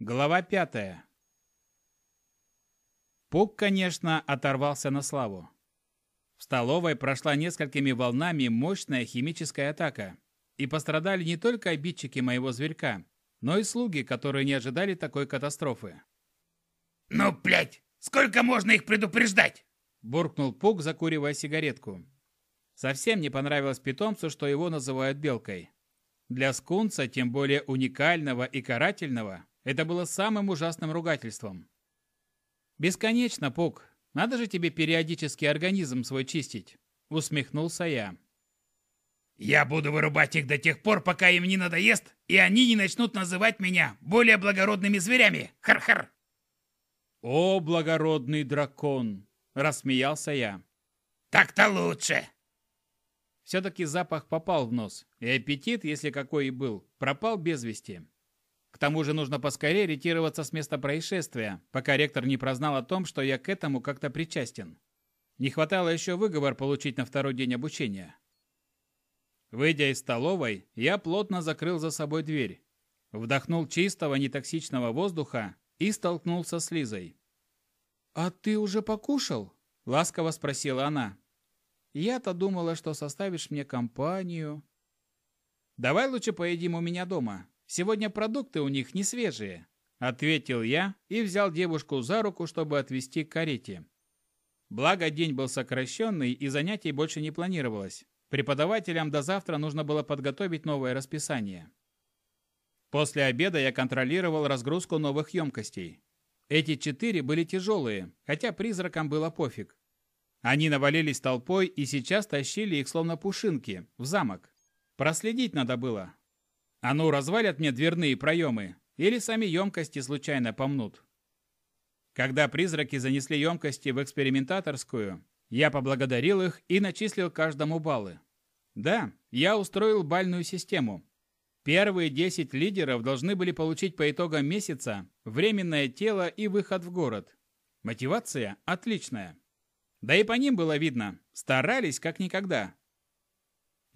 Глава пятая. Пук, конечно, оторвался на славу. В столовой прошла несколькими волнами мощная химическая атака, и пострадали не только обидчики моего зверька, но и слуги, которые не ожидали такой катастрофы. «Ну, блядь, сколько можно их предупреждать?» буркнул Пук, закуривая сигаретку. Совсем не понравилось питомцу, что его называют белкой. Для скунса, тем более уникального и карательного, это было самым ужасным ругательством. «Бесконечно, Пук. Надо же тебе периодически организм свой чистить», — усмехнулся я. «Я буду вырубать их до тех пор, пока им не надоест, и они не начнут называть меня более благородными зверями. Хар-хар!» «О, благородный дракон!» – рассмеялся я. «Так-то лучше!» Все-таки запах попал в нос, и аппетит, если какой и был, пропал без вести. К тому же нужно поскорее ретироваться с места происшествия, пока ректор не прознал о том, что я к этому как-то причастен. Не хватало еще выговор получить на второй день обучения. Выйдя из столовой, я плотно закрыл за собой дверь, вдохнул чистого нетоксичного воздуха и столкнулся с Лизой. «А ты уже покушал?» – ласково спросила она. «Я-то думала, что составишь мне компанию». «Давай лучше поедим у меня дома. Сегодня продукты у них не свежие», – ответил я и взял девушку за руку, чтобы отвезти к карете. Благо, день был сокращенный и занятий больше не планировалось. Преподавателям до завтра нужно было подготовить новое расписание. После обеда я контролировал разгрузку новых емкостей. Эти четыре были тяжелые, хотя призракам было пофиг. Они навалились толпой и сейчас тащили их словно пушинки, в замок. Проследить надо было. А ну, развалят мне дверные проемы, или сами емкости случайно помнут. Когда призраки занесли емкости в экспериментаторскую, я поблагодарил их и начислил каждому баллы. Да, я устроил бальную систему, Первые 10 лидеров должны были получить по итогам месяца временное тело и выход в город. Мотивация отличная. Да и по ним было видно, старались как никогда.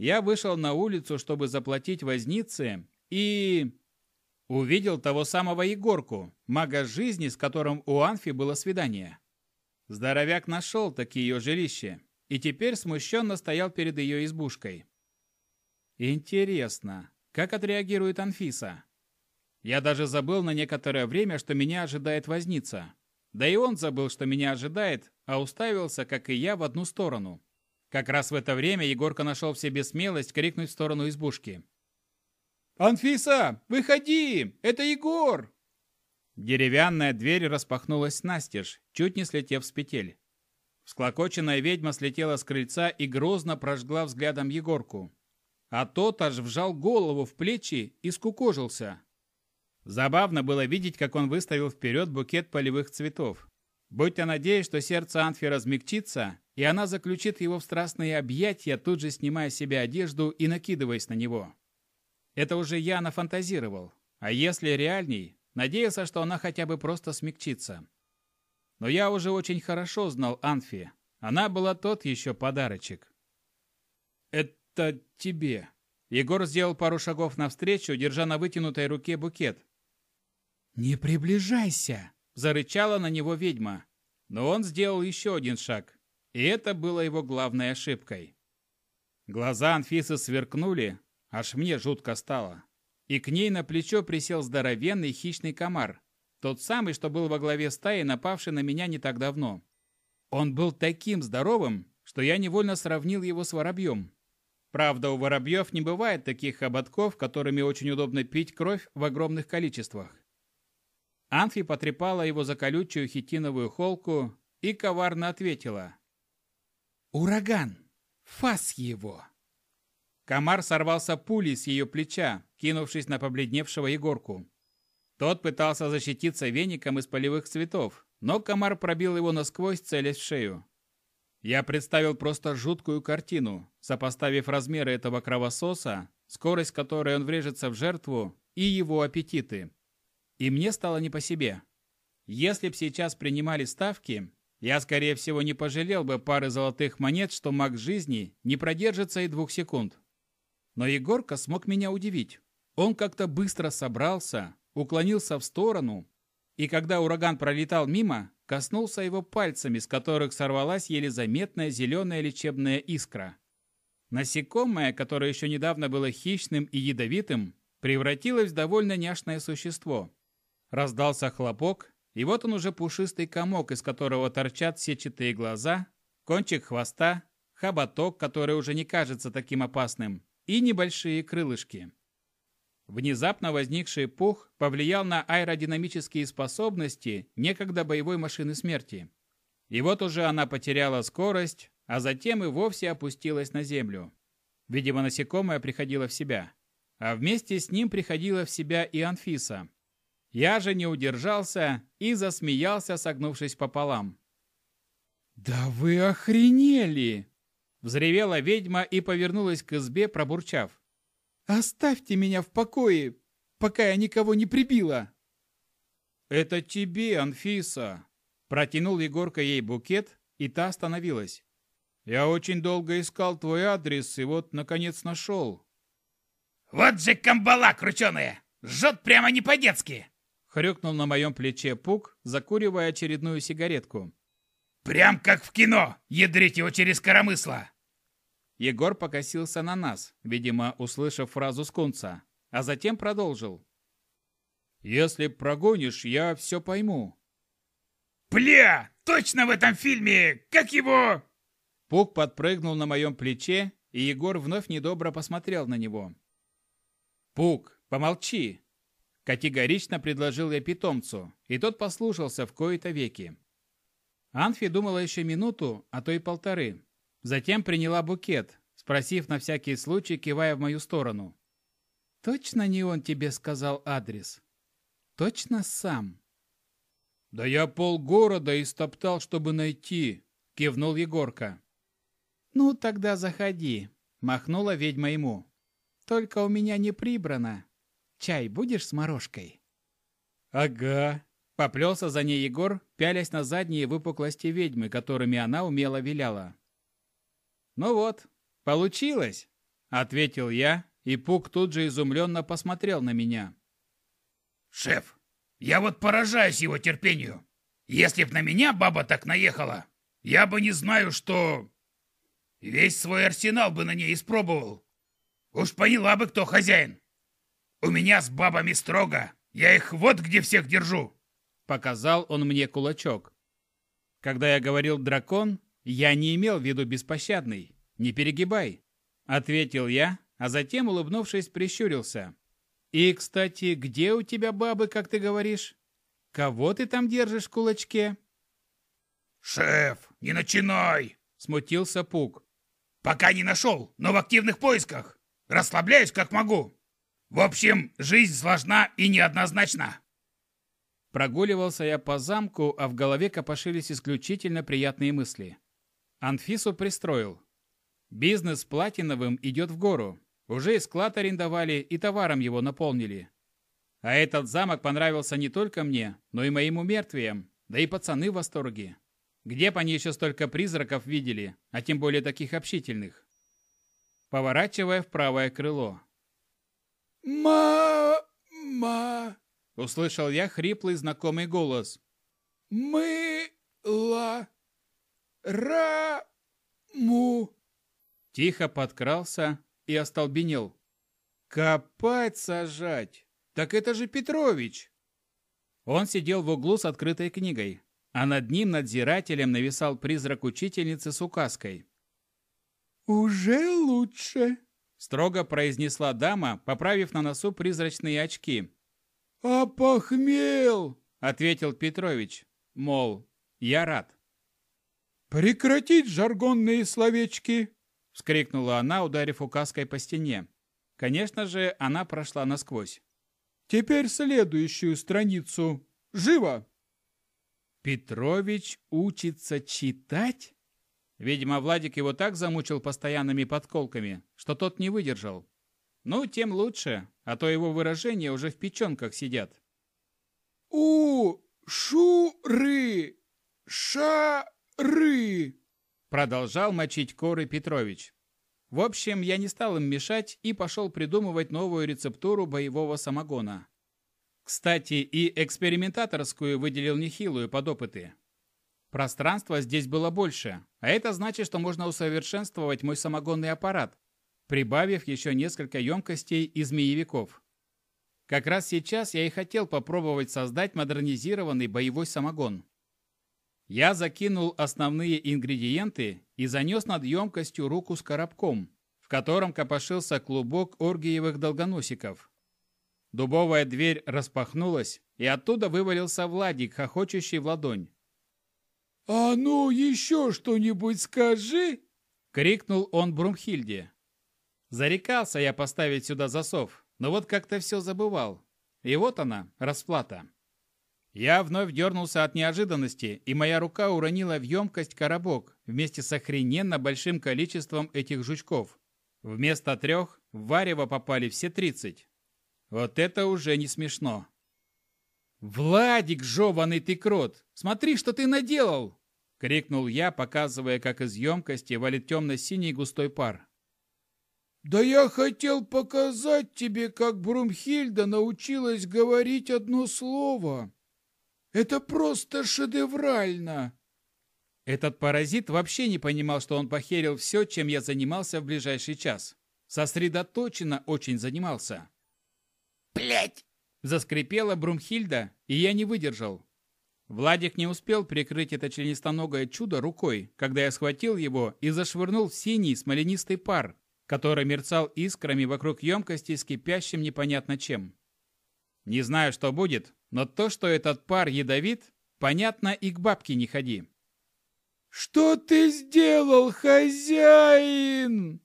Я вышел на улицу, чтобы заплатить вознице, и... Увидел того самого Егорку, мага жизни, с которым у Анфи было свидание. Здоровяк нашел таки ее жилище и теперь смущенно стоял перед ее избушкой. Интересно, как отреагирует Анфиса? Я даже забыл на некоторое время, что меня ожидает возница. Да и он забыл, что меня ожидает, а уставился, как и я, в одну сторону. Как раз в это время Егорка нашел в себе смелость крикнуть в сторону избушки. «Анфиса, выходи! Это Егор!» Деревянная дверь распахнулась настежь, чуть не слетев с петель. Всклокоченная ведьма слетела с крыльца и грозно прожгла взглядом Егорку а тот аж вжал голову в плечи и скукожился. Забавно было видеть, как он выставил вперед букет полевых цветов. Будь-то надеясь, что сердце Анфи размягчится, и она заключит его в страстные объятия, тут же снимая себе одежду и накидываясь на него. Это уже я нафантазировал. А если реальней, надеялся, что она хотя бы просто смягчится. Но я уже очень хорошо знал Анфи. Она была тот еще подарочек. «Это это тебе». Егор сделал пару шагов навстречу, держа на вытянутой руке букет. «Не приближайся!» – зарычала на него ведьма. Но он сделал еще один шаг, и это было его главной ошибкой. Глаза Анфисы сверкнули, аж мне жутко стало. И к ней на плечо присел здоровенный хищный комар, тот самый, что был во главе стаи, напавший на меня не так давно. Он был таким здоровым, что я невольно сравнил его с воробьем. Правда, у воробьев не бывает таких ободков, которыми очень удобно пить кровь в огромных количествах. Анфи потрепала его за колючую хитиновую холку и коварно ответила. «Ураган! Фас его!» Комар сорвался пулей с ее плеча, кинувшись на побледневшего Егорку. Тот пытался защититься веником из полевых цветов, но комар пробил его насквозь, целясь в шею. Я представил просто жуткую картину, сопоставив размеры этого кровососа, скорость которой он врежется в жертву, и его аппетиты. И мне стало не по себе. Если б сейчас принимали ставки, я, скорее всего, не пожалел бы пары золотых монет, что маг жизни не продержится и двух секунд. Но Егорка смог меня удивить. Он как-то быстро собрался, уклонился в сторону, и когда ураган пролетал мимо, коснулся его пальцами, с которых сорвалась еле заметная зеленая лечебная искра. Насекомое, которое еще недавно было хищным и ядовитым, превратилось в довольно няшное существо. Раздался хлопок, и вот он уже пушистый комок, из которого торчат сетчатые глаза, кончик хвоста, хоботок, который уже не кажется таким опасным, и небольшие крылышки. Внезапно возникший пух повлиял на аэродинамические способности некогда боевой машины смерти. И вот уже она потеряла скорость, а затем и вовсе опустилась на землю. Видимо, насекомое приходило в себя. А вместе с ним приходила в себя и Анфиса. Я же не удержался и засмеялся, согнувшись пополам. «Да вы охренели!» Взревела ведьма и повернулась к избе, пробурчав. «Оставьте меня в покое, пока я никого не прибила!» «Это тебе, Анфиса!» Протянул Егорка ей букет, и та остановилась. «Я очень долго искал твой адрес, и вот, наконец, нашел». «Вот же камбала крученая! Жжет прямо не по-детски!» Хрюкнул на моем плече Пук, закуривая очередную сигаретку. «Прям как в кино! Ядрить его через коромысло!» Егор покосился на нас, видимо, услышав фразу скунца, а затем продолжил. «Если прогонишь, я все пойму». «Бля! Точно в этом фильме! Как его...» Пук подпрыгнул на моем плече, и Егор вновь недобро посмотрел на него. «Пук, помолчи!» Категорично предложил я питомцу, и тот послушался в кои-то веки. Анфи думала еще минуту, а то и полторы, Затем приняла букет, спросив на всякий случай, кивая в мою сторону. «Точно не он тебе сказал адрес? Точно сам?» «Да я полгорода истоптал, чтобы найти», — кивнул Егорка. «Ну, тогда заходи», — махнула ведьма ему. «Только у меня не прибрано. Чай будешь с морожкой?» «Ага», — поплелся за ней Егор, пялясь на задние выпуклости ведьмы, которыми она умело виляла. «Ну вот, получилось!» — ответил я, и Пук тут же изумленно посмотрел на меня. «Шеф, я вот поражаюсь его терпению. Если б на меня баба так наехала, я бы не знаю, что... Весь свой арсенал бы на ней испробовал. Уж поняла бы, кто хозяин. У меня с бабами строго, я их вот где всех держу!» Показал он мне кулачок. Когда я говорил «дракон», «Я не имел в виду беспощадный. Не перегибай», — ответил я, а затем, улыбнувшись, прищурился. «И, кстати, где у тебя бабы, как ты говоришь? Кого ты там держишь в кулачке?» «Шеф, не начинай!» — смутился Пук. «Пока не нашел, но в активных поисках. Расслабляюсь, как могу. В общем, жизнь сложна и неоднозначна». Прогуливался я по замку, а в голове копошились исключительно приятные мысли. Анфису пристроил. Бизнес Платиновым идет в гору. Уже и склад арендовали, и товаром его наполнили. А этот замок понравился не только мне, но и моим умертвиям, да и пацаны в восторге. Где бы они еще столько призраков видели, а тем более таких общительных? Поворачивая в правое крыло. «Ма-ма!» — услышал я хриплый знакомый голос. «Мы-ла!» Раму!» Тихо подкрался и остолбенел. «Копать сажать! Так это же Петрович!» Он сидел в углу с открытой книгой, а над ним надзирателем нависал призрак учительницы с указкой. «Уже лучше», — строго произнесла дама, поправив на носу призрачные очки. «Опохмел», — ответил Петрович, мол, я рад. «Прекратить жаргонные словечки!» — вскрикнула она, ударив указкой по стене. Конечно же, она прошла насквозь. «Теперь следующую страницу. Живо!» «Петрович учится читать?» Видимо, Владик его так замучил постоянными подколками, что тот не выдержал. Ну, тем лучше, а то его выражения уже в печенках сидят. «У, шуры, ша, ры!» Продолжал мочить коры Петрович. В общем, я не стал им мешать и пошел придумывать новую рецептуру боевого самогона. Кстати, и экспериментаторскую выделил нехилую под опыты. Пространства здесь было больше, а это значит, что можно усовершенствовать мой самогонный аппарат, прибавив еще несколько емкостей и змеевиков. Как раз сейчас я и хотел попробовать создать модернизированный боевой самогон. Я закинул основные ингредиенты и занес над емкостью руку с коробком, в котором копошился клубок оргиевых долгоносиков. Дубовая дверь распахнулась, и оттуда вывалился Владик, хохочущий в ладонь. «А ну, еще что-нибудь скажи!» — крикнул он Брумхильде. Зарекался я поставить сюда засов, но вот как-то все забывал. И вот она, расплата. Я вновь дернулся от неожиданности, и моя рука уронила в емкость коробок вместе с охрененно большим количеством этих жучков. Вместо трех в варево попали все тридцать. Вот это уже не смешно. «Владик, жеванный ты крот! Смотри, что ты наделал!» — крикнул я, показывая, как из емкости валит темно-синий густой пар. «Да я хотел показать тебе, как Брумхильда научилась говорить одно слово. Это просто шедеврально!» Этот паразит вообще не понимал, что он похерил все, чем я занимался в ближайший час. Сосредоточенно очень занимался. «Блядь!» – заскрипела Брумхильда, и я не выдержал. Владик не успел прикрыть это членистоногое чудо рукой, когда я схватил его и зашвырнул в синий смоленистый пар, который мерцал искрами вокруг емкости с кипящим непонятно чем. Не знаю, что будет, но то, что этот пар ядовит, понятно и к бабке не ходи. «Что ты сделал, хозяин?»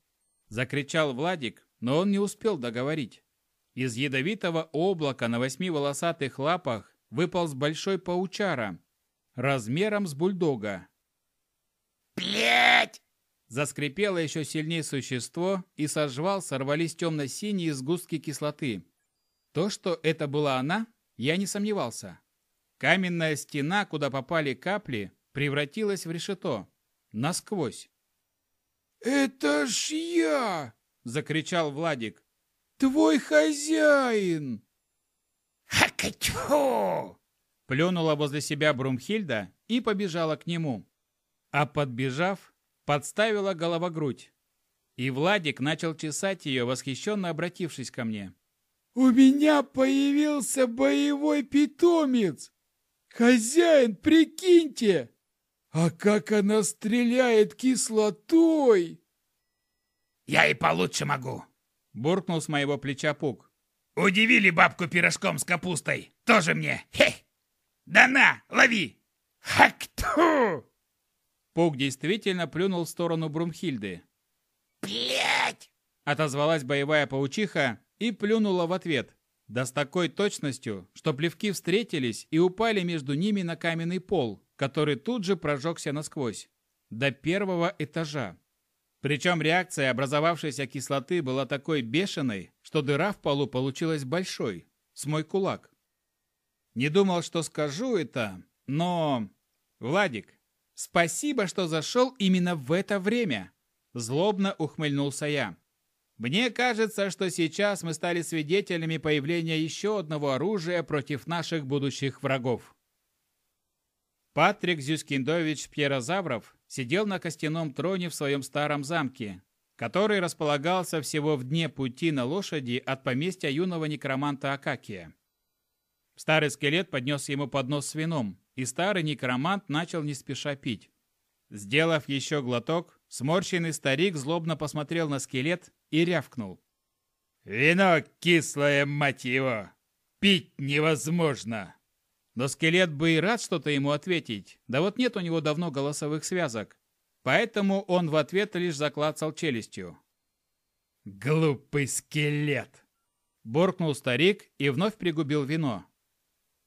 Закричал Владик, но он не успел договорить. Из ядовитого облака на восьми волосатых лапах выполз большой паучара, размером с бульдога. «Блядь!» Заскрипело еще сильнее существо, и со жвал сорвались темно-синие сгустки кислоты. То, что это была она, я не сомневался. Каменная стена, куда попали капли, превратилась в решето. Насквозь. «Это ж я!» — закричал Владик. «Твой хозяин!» «Хакачу!» Плюнула возле себя Брумхильда и побежала к нему. А подбежав, подставила голова-грудь. И Владик начал чесать ее, восхищенно обратившись ко мне. «У меня появился боевой питомец! Хозяин, прикиньте! А как она стреляет кислотой!» «Я и получше могу!» – буркнул с моего плеча Пук. «Удивили бабку пирожком с капустой! Тоже мне! Хе! Да на, лови! Хакту!» Пук действительно плюнул в сторону Брумхильды. «Блядь!» – отозвалась боевая паучиха и плюнула в ответ. Да с такой точностью, что плевки встретились и упали между ними на каменный пол, который тут же прожегся насквозь. До первого этажа. Причем реакция образовавшейся кислоты была такой бешеной, что дыра в полу получилась большой, с мой кулак. Не думал, что скажу это, но... Владик, спасибо, что зашел именно в это время. Злобно ухмыльнулся я. Мне кажется, что сейчас мы стали свидетелями появления еще одного оружия против наших будущих врагов. Патрик Зюскиндович Пьерозавров сидел на костяном троне в своем старом замке, который располагался всего в дне пути на лошади от поместья юного некроманта Акакия. Старый скелет поднес ему поднос с вином, и старый некромант начал не спеша пить. Сделав еще глоток, сморщенный старик злобно посмотрел на скелет и рявкнул. «Вино кислое, мать его! Пить невозможно!» Но скелет бы и рад что-то ему ответить, да вот нет у него давно голосовых связок. Поэтому он в ответ лишь заклацал челюстью. «Глупый скелет!» Боркнул старик и вновь пригубил вино.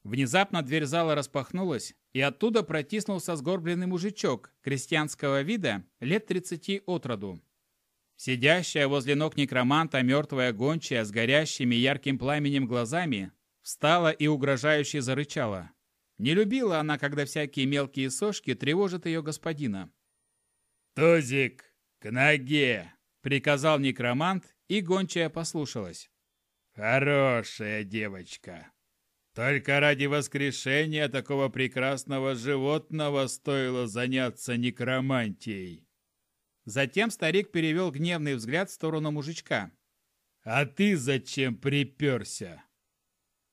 Внезапно дверь зала распахнулась, и оттуда протиснулся сгорбленный мужичок крестьянского вида лет тридцати от роду. Сидящая возле ног некроманта мертвая гончая с горящими ярким пламенем глазами встала и угрожающе зарычала. Не любила она, когда всякие мелкие сошки тревожат ее господина. «Тузик, к ноге!» — приказал некромант, и гончая послушалась. «Хорошая девочка!» Только ради воскрешения такого прекрасного животного стоило заняться некромантией. Затем старик перевел гневный взгляд в сторону мужичка. «А ты зачем приперся?»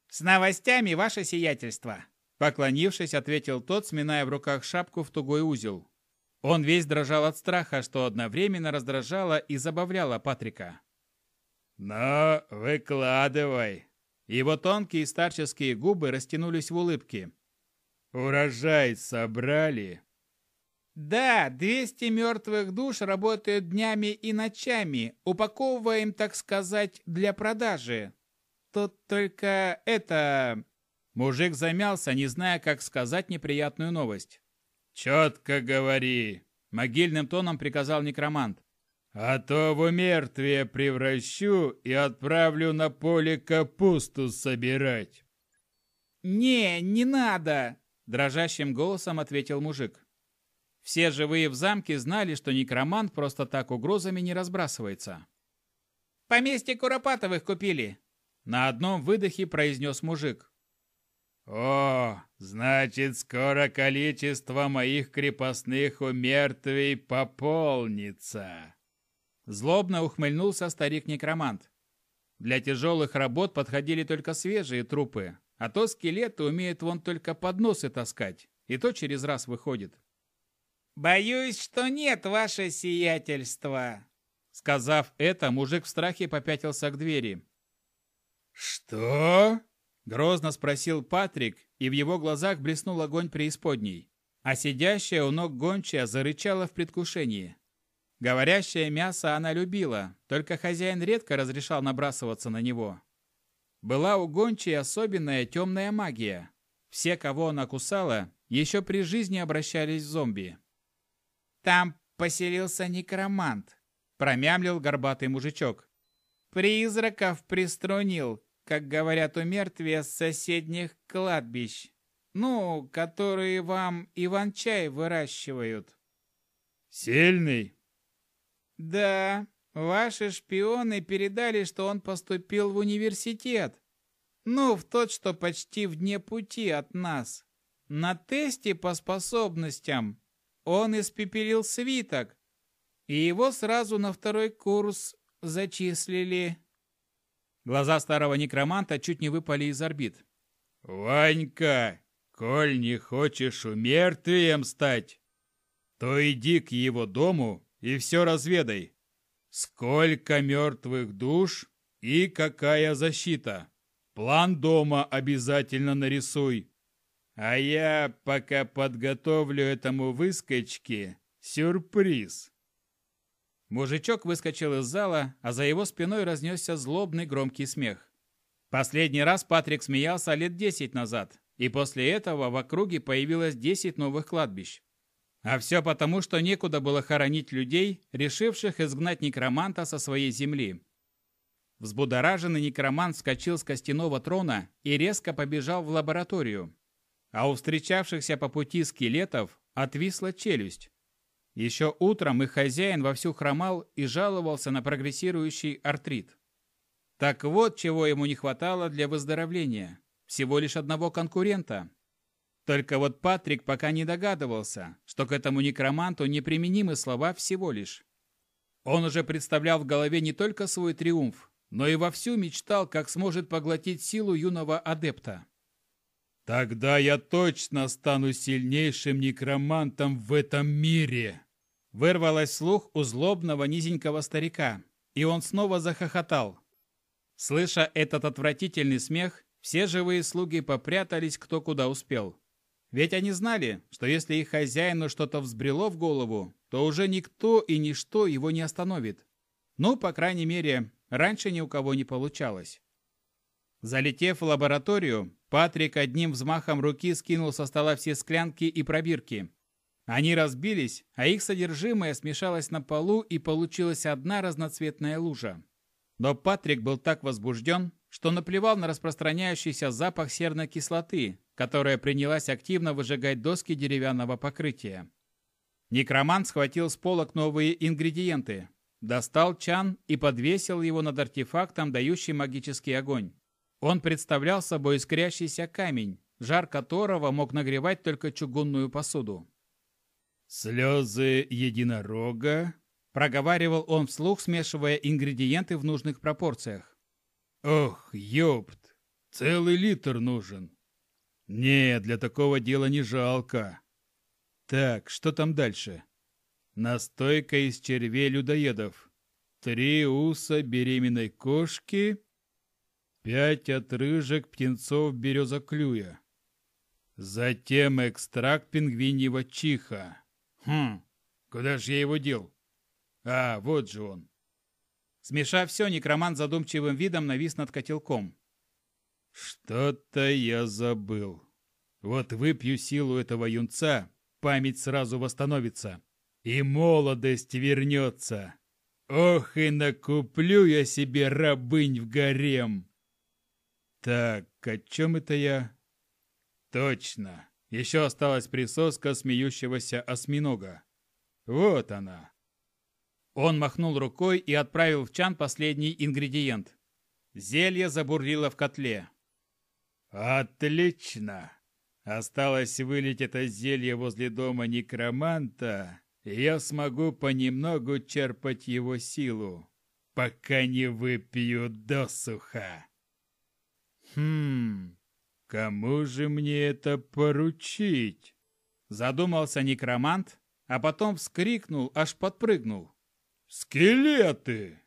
«С новостями, ваше сиятельство!» Поклонившись, ответил тот, сминая в руках шапку в тугой узел. Он весь дрожал от страха, что одновременно раздражало и забавляло Патрика. «Но выкладывай!» Его тонкие старческие губы растянулись в улыбке. «Урожай собрали?» «Да, 200 мертвых душ работают днями и ночами, упаковываем, так сказать, для продажи. Тут только это...» Мужик замялся, не зная, как сказать неприятную новость. «Четко говори!» – могильным тоном приказал некромант. «А то в умертвие превращу и отправлю на поле капусту собирать». «Не, не надо!» – дрожащим голосом ответил мужик. Все живые в замке знали, что некромант просто так угрозами не разбрасывается. «Поместье Куропатовых купили!» На одном выдохе произнес мужик. «О, значит, скоро количество моих крепостных у мертвей пополнится!» Злобно ухмыльнулся старик-некромант. Для тяжелых работ подходили только свежие трупы, а то скелеты умеют вон только подносы таскать, и то через раз выходит. «Боюсь, что нет, ваше сиятельство!» Сказав это, мужик в страхе попятился к двери. «Что?» Грозно спросил Патрик, и в его глазах блеснул огонь преисподней. А сидящая у ног гончая зарычала в предвкушении. Говорящее мясо она любила, только хозяин редко разрешал набрасываться на него. Была у гончей особенная темная магия. Все, кого она кусала, еще при жизни обращались в зомби. «Там поселился некромант», – промямлил горбатый мужичок. «Призраков приструнил, как говорят у мертвия с соседних кладбищ. Ну, которые вам Иван-чай выращивают. Сильный? Да, ваши шпионы передали, что он поступил в университет. Ну, в тот, что почти в дне пути от нас. На тесте по способностям он испепелил свиток, и его сразу на второй курс зачислили. Глаза старого некроманта чуть не выпали из орбит. «Ванька, коль не хочешь умертвием стать, то иди к его дому и все разведай. Сколько мертвых душ и какая защита. План дома обязательно нарисуй. А я пока подготовлю этому выскочке сюрприз». Мужичок выскочил из зала, а за его спиной разнесся злобный громкий смех. Последний раз Патрик смеялся лет десять назад, и после этого в округе появилось десять новых кладбищ. А все потому, что некуда было хоронить людей, решивших изгнать некроманта со своей земли. Взбудораженный некромант вскочил с костяного трона и резко побежал в лабораторию. А у встречавшихся по пути скелетов отвисла челюсть. Еще утром их хозяин вовсю хромал и жаловался на прогрессирующий артрит. Так вот, чего ему не хватало для выздоровления. Всего лишь одного конкурента. Только вот Патрик пока не догадывался, что к этому некроманту неприменимы слова всего лишь. Он уже представлял в голове не только свой триумф, но и вовсю мечтал, как сможет поглотить силу юного адепта. «Тогда я точно стану сильнейшим некромантом в этом мире!» Вырвалось слух у злобного низенького старика, и он снова захохотал. Слыша этот отвратительный смех, все живые слуги попрятались кто куда успел. Ведь они знали, что если их хозяину что-то взбрело в голову, то уже никто и ничто его не остановит. Ну, по крайней мере, раньше ни у кого не получалось. Залетев в лабораторию, Патрик одним взмахом руки скинул со стола все склянки и пробирки, они разбились, а их содержимое смешалось на полу и получилась одна разноцветная лужа. Но Патрик был так возбужден, что наплевал на распространяющийся запах серной кислоты, которая принялась активно выжигать доски деревянного покрытия. Некромант схватил с полок новые ингредиенты, достал чан и подвесил его над артефактом, дающий магический огонь. Он представлял собой искрящийся камень, жар которого мог нагревать только чугунную посуду. «Слезы единорога?» – проговаривал он вслух, смешивая ингредиенты в нужных пропорциях. «Ох, ёпт! Целый литр нужен!» «Не, для такого дела не жалко!» «Так, что там дальше?» «Настойка из червей людоедов. Три уса беременной кошки, пять отрыжек птенцов березоклюя. Затем экстракт пингвиньего чиха. Хм, куда же я его дел? А, вот же он. Смешав все, некромант задумчивым видом навис над котелком. Что-то я забыл. Вот выпью силу этого юнца, память сразу восстановится. И молодость вернется. Ох, и накуплю я себе рабынь в гарем. Так, о чем это я? Точно. Еще осталась присоска смеющегося осьминога. Вот она. Он махнул рукой и отправил в чан последний ингредиент. Зелье забурлило в котле. Отлично. Осталось вылить это зелье возле дома некроманта, и я смогу понемногу черпать его силу, пока не выпью досуха. Хм, кому же мне это поручить? Задумался некромант, а потом вскрикнул, аж подпрыгнул. «Скелеты!